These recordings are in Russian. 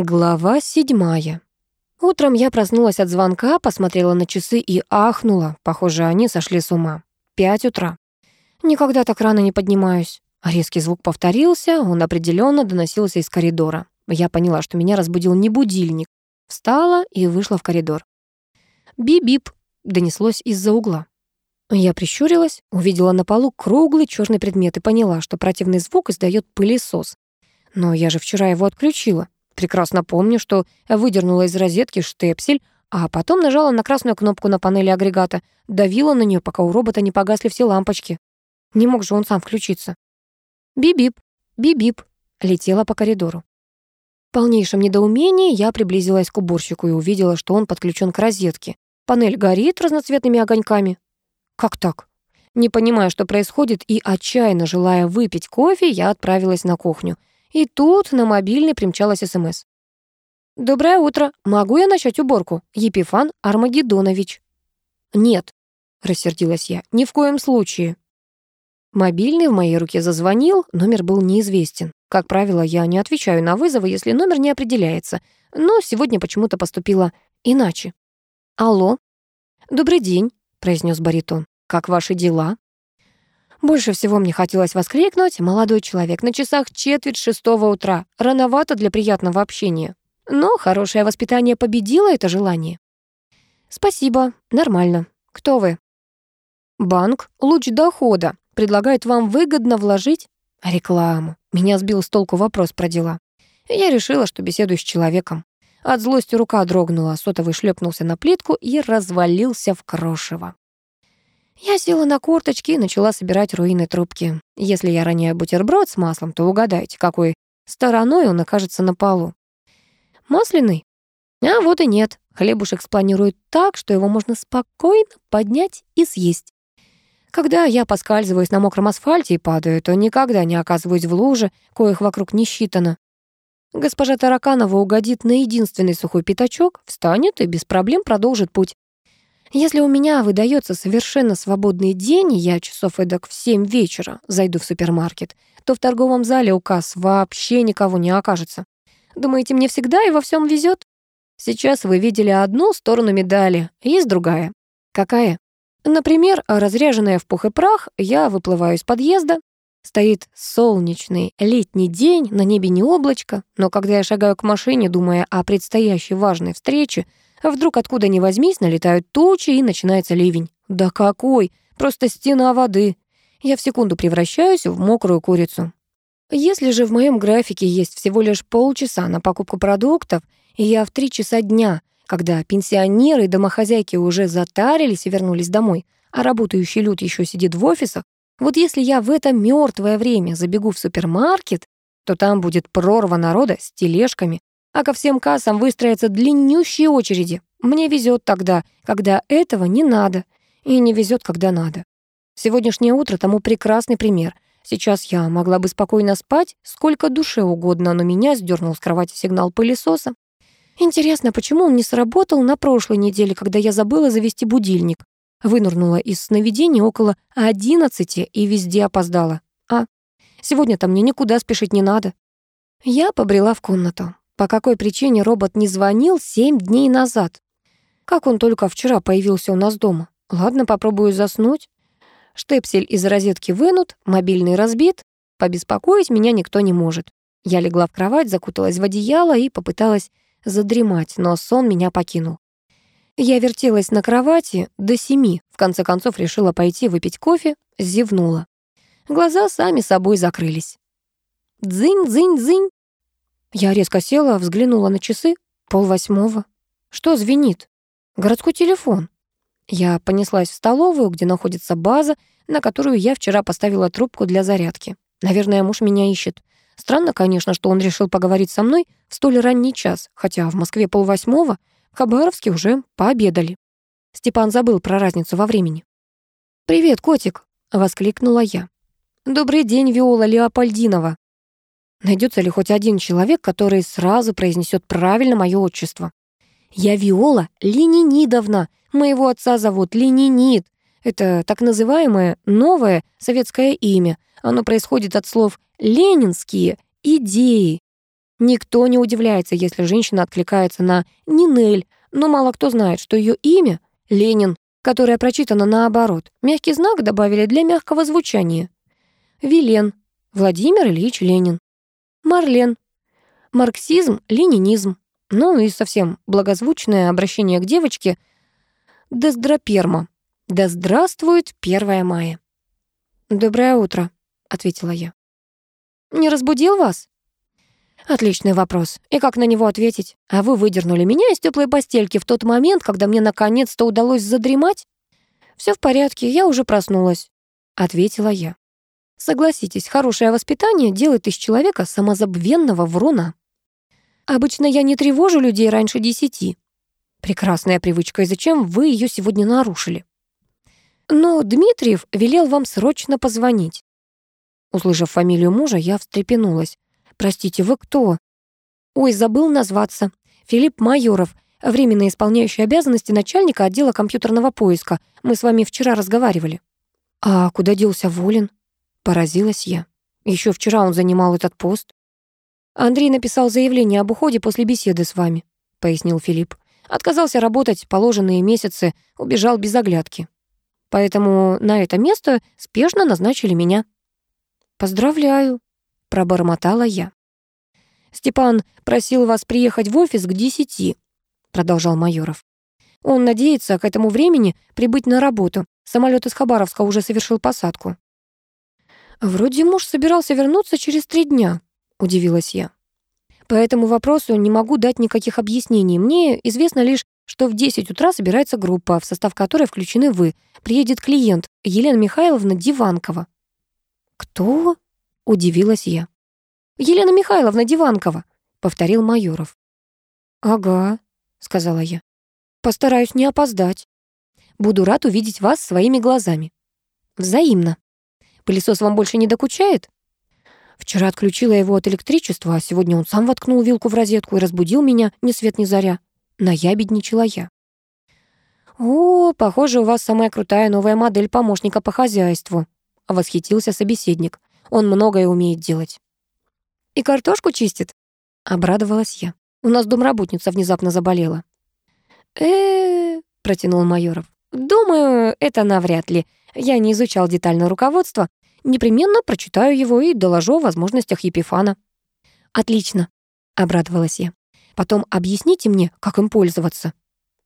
Глава седьмая. Утром я проснулась от звонка, посмотрела на часы и ахнула. Похоже, они сошли с ума. Пять утра. Никогда так рано не поднимаюсь. Резкий звук повторился, он определенно доносился из коридора. Я поняла, что меня разбудил не будильник. Встала и вышла в коридор. «Бип-бип», — донеслось из-за угла. Я прищурилась, увидела на полу круглый черный предмет и поняла, что противный звук издает пылесос. Но я же вчера его отключила. Прекрасно помню, что выдернула из розетки штепсель, а потом нажала на красную кнопку на панели агрегата, давила на нее, пока у робота не погасли все лампочки. Не мог же он сам включиться. «Би-бип, би-бип», летела по коридору. В полнейшем недоумении я приблизилась к уборщику и увидела, что он подключен к розетке. Панель горит разноцветными огоньками. Как так? Не понимая, что происходит, и отчаянно желая выпить кофе, я отправилась на кухню. И тут на мобильный примчалась СМС. «Доброе утро. Могу я начать уборку? Епифан Армагеддонович». «Нет», — рассердилась я, — «ни в коем случае». Мобильный в моей руке зазвонил, номер был неизвестен. Как правило, я не отвечаю на вызовы, если номер не определяется, но сегодня почему-то поступило иначе. «Алло?» «Добрый день», — произнес баритон. «Как ваши дела?» Больше всего мне хотелось воскликнуть «Молодой человек, на часах четверть шестого утра. Рановато для приятного общения». Но хорошее воспитание победило это желание. «Спасибо, нормально. Кто вы?» «Банк «Луч дохода» предлагает вам выгодно вложить рекламу. Меня сбил с толку вопрос про дела. Я решила, что беседую с человеком. От злости рука дрогнула, сотовый шлепнулся на плитку и развалился в крошево. Я села на корточки и начала собирать руины трубки. Если я роняю бутерброд с маслом, то угадайте, какой стороной он окажется на полу. Масляный? А вот и нет. Хлебушек спланирует так, что его можно спокойно поднять и съесть. Когда я поскальзываюсь на мокром асфальте и падаю, то никогда не оказываюсь в луже, коих вокруг не считано. Госпожа Тараканова угодит на единственный сухой пятачок, встанет и без проблем продолжит путь. Если у меня выдается совершенно свободный день, и я часов эдак в семь вечера зайду в супермаркет, то в торговом зале у касс вообще никого не окажется. Думаете, мне всегда и во всем везет? Сейчас вы видели одну сторону медали, есть другая. Какая? Например, разряженная в пух и прах, я выплываю из подъезда, Стоит солнечный летний день, на небе не облачко, но когда я шагаю к машине, думая о предстоящей важной встрече, Вдруг откуда ни возьмись, налетают тучи и начинается ливень. Да какой! Просто стена воды. Я в секунду превращаюсь в мокрую курицу. Если же в моем графике есть всего лишь полчаса на покупку продуктов, и я в три часа дня, когда пенсионеры и домохозяйки уже затарились и вернулись домой, а работающий люд еще сидит в офисах, вот если я в это мертвое время забегу в супермаркет, то там будет прорва народа с тележками, а ко всем кассам выстроятся длиннющие очереди. Мне везет тогда, когда этого не надо, и не везет, когда надо. Сегодняшнее утро тому прекрасный пример. Сейчас я могла бы спокойно спать, сколько душе угодно, но меня сдернул с кровати сигнал пылесоса. Интересно, почему он не сработал на прошлой неделе, когда я забыла завести будильник? Вынырнула из сновидений около одиннадцати и везде опоздала. А, сегодня-то мне никуда спешить не надо. Я побрела в комнату. По какой причине робот не звонил семь дней назад? Как он только вчера появился у нас дома? Ладно, попробую заснуть. Штепсель из розетки вынут, мобильный разбит. Побеспокоить меня никто не может. Я легла в кровать, закуталась в одеяло и попыталась задремать, но сон меня покинул. Я вертелась на кровати до семи, в конце концов решила пойти выпить кофе, зевнула. Глаза сами собой закрылись. Дзынь-дзынь-дзынь. Я резко села, взглянула на часы. Полвосьмого. Что звенит? Городской телефон. Я понеслась в столовую, где находится база, на которую я вчера поставила трубку для зарядки. Наверное, муж меня ищет. Странно, конечно, что он решил поговорить со мной в столь ранний час, хотя в Москве полвосьмого, в Хабаровске уже пообедали. Степан забыл про разницу во времени. «Привет, котик!» — воскликнула я. «Добрый день, Виола Леопольдинова!» Найдется ли хоть один человек, который сразу произнесет правильно мое отчество? Я Виола Ленинидовна. Моего отца зовут Ленинид. Это так называемое новое советское имя. Оно происходит от слов «ленинские идеи». Никто не удивляется, если женщина откликается на Нинель, но мало кто знает, что ее имя — Ленин, которое прочитано наоборот. Мягкий знак добавили для мягкого звучания. Вилен, Владимир Ильич Ленин. Марлен, марксизм, ленинизм. Ну и совсем благозвучное обращение к девочке Дездраперма. Да здравствует 1 мая. «Доброе утро», — ответила я. «Не разбудил вас?» Отличный вопрос. И как на него ответить? А вы выдернули меня из теплой постельки в тот момент, когда мне наконец-то удалось задремать? Все в порядке, я уже проснулась, ответила я. Согласитесь, хорошее воспитание делает из человека самозабвенного вруна. Обычно я не тревожу людей раньше десяти. Прекрасная привычка, и зачем вы ее сегодня нарушили? Но Дмитриев велел вам срочно позвонить. Услышав фамилию мужа, я встрепенулась. «Простите, вы кто?» «Ой, забыл назваться. Филипп Майоров, временно исполняющий обязанности начальника отдела компьютерного поиска. Мы с вами вчера разговаривали». «А куда делся Волин?» Поразилась я. Еще вчера он занимал этот пост. «Андрей написал заявление об уходе после беседы с вами», — пояснил Филипп. «Отказался работать положенные месяцы, убежал без оглядки. Поэтому на это место спешно назначили меня». «Поздравляю», пробормотала я. «Степан просил вас приехать в офис к десяти», продолжал Майоров. «Он надеется к этому времени прибыть на работу. Самолет из Хабаровска уже совершил посадку». «Вроде муж собирался вернуться через три дня», — удивилась я. «По этому вопросу не могу дать никаких объяснений. Мне известно лишь, что в 10 утра собирается группа, в состав которой включены вы. Приедет клиент, Елена Михайловна Диванкова». «Кто?» Удивилась я. «Елена Михайловна Диванкова», — повторил Майоров. «Ага», — сказала я. «Постараюсь не опоздать. Буду рад увидеть вас своими глазами». «Взаимно. Пылесос вам больше не докучает?» Вчера отключила его от электричества, а сегодня он сам воткнул вилку в розетку и разбудил меня ни свет ни заря. Наябедничала я. «О, похоже, у вас самая крутая новая модель помощника по хозяйству», — восхитился собеседник. Он многое умеет делать. «И картошку чистит?» — обрадовалась я. «У нас домработница внезапно заболела». э протянул Майоров. «Думаю, это навряд ли. Я не изучал детально руководство. Непременно прочитаю его и доложу о возможностях Епифана». «Отлично», — обрадовалась я. «Потом объясните мне, как им пользоваться».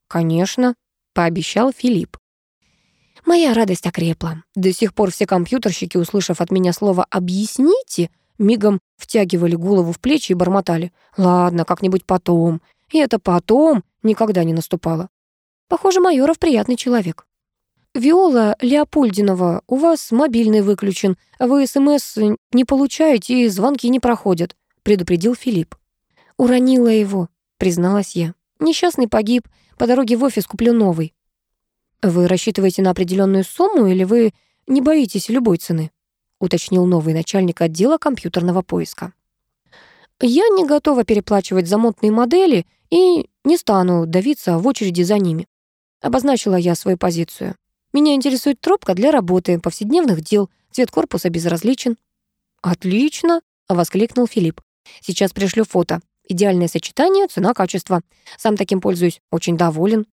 «Конечно», — пообещал Филипп. Моя радость окрепла. До сих пор все компьютерщики, услышав от меня слово «объясните», мигом втягивали голову в плечи и бормотали. «Ладно, как-нибудь потом». И это «потом» никогда не наступало. Похоже, Майоров приятный человек. «Виола Леопольдинова, у вас мобильный выключен, вы СМС не получаете и звонки не проходят», предупредил Филипп. «Уронила его», призналась я. «Несчастный погиб, по дороге в офис куплю новый». «Вы рассчитываете на определенную сумму или вы не боитесь любой цены?» уточнил новый начальник отдела компьютерного поиска. «Я не готова переплачивать за модные модели и не стану давиться в очереди за ними», обозначила я свою позицию. «Меня интересует тропка для работы, повседневных дел, цвет корпуса безразличен». «Отлично!» — воскликнул Филипп. «Сейчас пришлю фото. Идеальное сочетание, цена-качество. Сам таким пользуюсь, очень доволен».